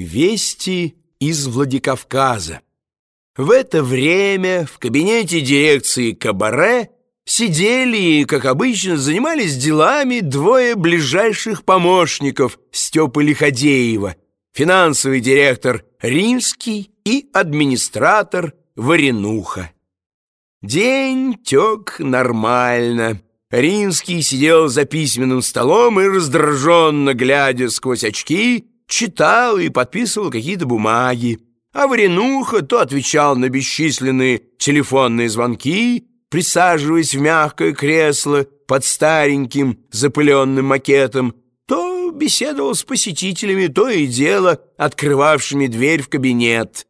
Вести из Владикавказа. В это время в кабинете дирекции «Кабаре» сидели и, как обычно, занимались делами двое ближайших помощников Степы Лиходеева, финансовый директор Римский и администратор Варенуха. День тек нормально. Римский сидел за письменным столом и, раздраженно глядя сквозь очки, читал и подписывал какие-то бумаги, а Варенуха то отвечал на бесчисленные телефонные звонки, присаживаясь в мягкое кресло под стареньким запыленным макетом, то беседовал с посетителями, то и дело открывавшими дверь в кабинет.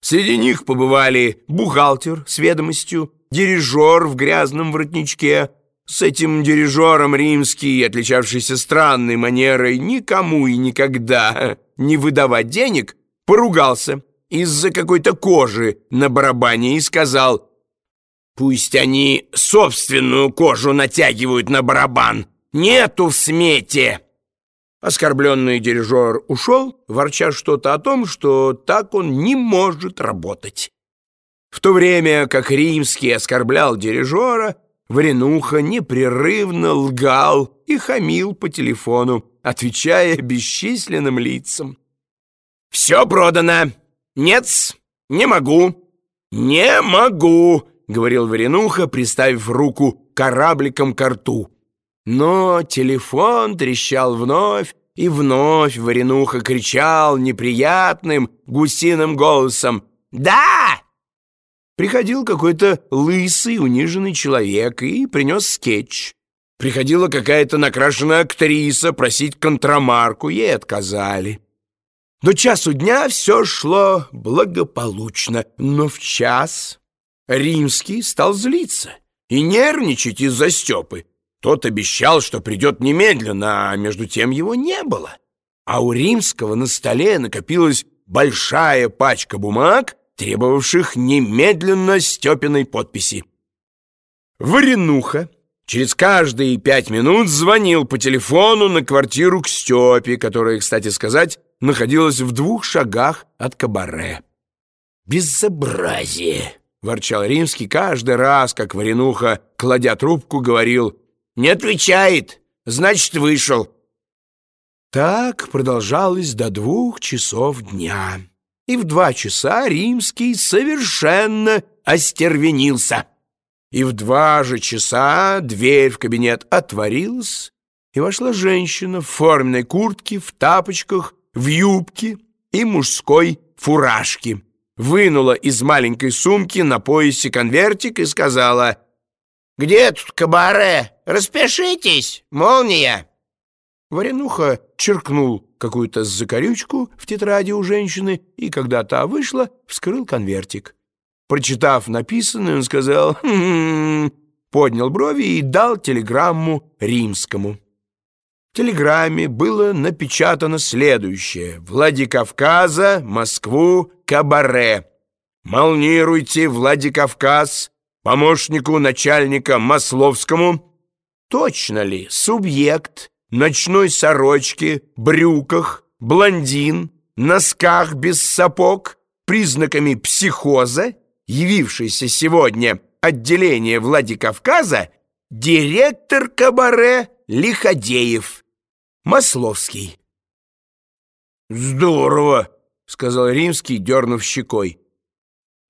Среди них побывали бухгалтер с ведомостью, дирижер в грязном воротничке, с этим дирижером римский, отличавшийся странной манерой никому и никогда не выдавать денег, поругался из-за какой-то кожи на барабане и сказал «Пусть они собственную кожу натягивают на барабан, нету в смете!» Оскорбленный дирижер ушел, ворча что-то о том, что так он не может работать. В то время как римский оскорблял дирижера, Варенуха непрерывно лгал и хамил по телефону, отвечая бесчисленным лицам. «Все продано! Нет, не могу! Не могу!» — говорил Варенуха, приставив руку корабликом к рту. Но телефон трещал вновь, и вновь Варенуха кричал неприятным гусиным голосом «Да!» Приходил какой-то лысый, униженный человек и принес скетч. Приходила какая-то накрашенная актриса просить контрамарку, ей отказали. До часу дня все шло благополучно, но в час Римский стал злиться и нервничать из-за Степы. Тот обещал, что придет немедленно, а между тем его не было. А у Римского на столе накопилась большая пачка бумаг, требовавших немедленно Степиной подписи. Варенуха через каждые пять минут звонил по телефону на квартиру к Степе, которая, кстати сказать, находилась в двух шагах от кабаре. «Безобразие!» — ворчал Римский каждый раз, как Варенуха, кладя трубку, говорил «Не отвечает, значит, вышел». Так продолжалось до двух часов дня и в два часа Римский совершенно остервенился. И в два же часа дверь в кабинет отворилась, и вошла женщина в форменной куртке, в тапочках, в юбке и мужской фуражке. Вынула из маленькой сумки на поясе конвертик и сказала «Где тут кабаре? Распишитесь, молния!» Варенуха черкнул какую-то закорючку в тетради у женщины и, когда та вышла, вскрыл конвертик. Прочитав написанное, он сказал «Хм...», поднял брови и дал телеграмму римскому. В телеграмме было напечатано следующее «Владикавказа, Москву, Кабаре. Молнируйте Владикавказ, помощнику начальника Масловскому. Точно ли субъект ночной сорочке, брюках, блондин, носках без сапог, признаками психоза, явившийся сегодня отделение Владикавказа, директор кабаре Лиходеев, Масловский. «Здорово!» — сказал Римский, дернув щекой.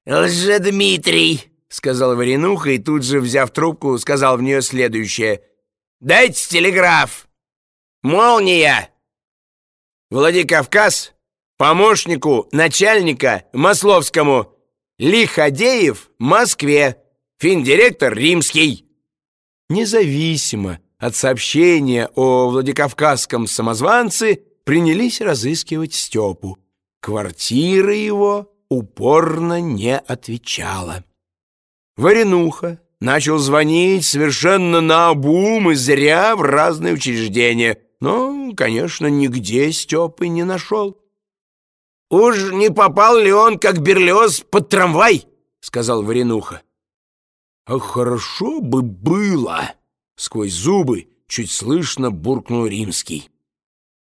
«Лжедмитрий!» — сказал Варенуха и тут же, взяв трубку, сказал в нее следующее. «Дайте телеграф!» Молния! Владикавказ помощнику начальника Масловскому Лиходеев Москве, финдиректор Римский. Независимо от сообщения о Владикавказском самозванце принялись разыскивать Степу. Квартира его упорно не отвечала. Варенуха начал звонить совершенно наобум и зря в разные учреждения — но, конечно, нигде Степы не нашел. «Уж не попал ли он, как Берлиоз, под трамвай?» — сказал Варенуха. «А хорошо бы было!» — сквозь зубы чуть слышно буркнул Римский.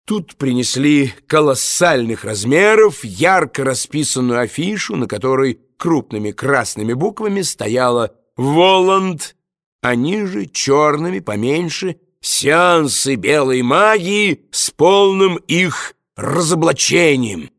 Тут принесли колоссальных размеров ярко расписанную афишу, на которой крупными красными буквами стояло «Воланд», а ниже черными поменьше «Сеансы белой магии с полным их разоблачением».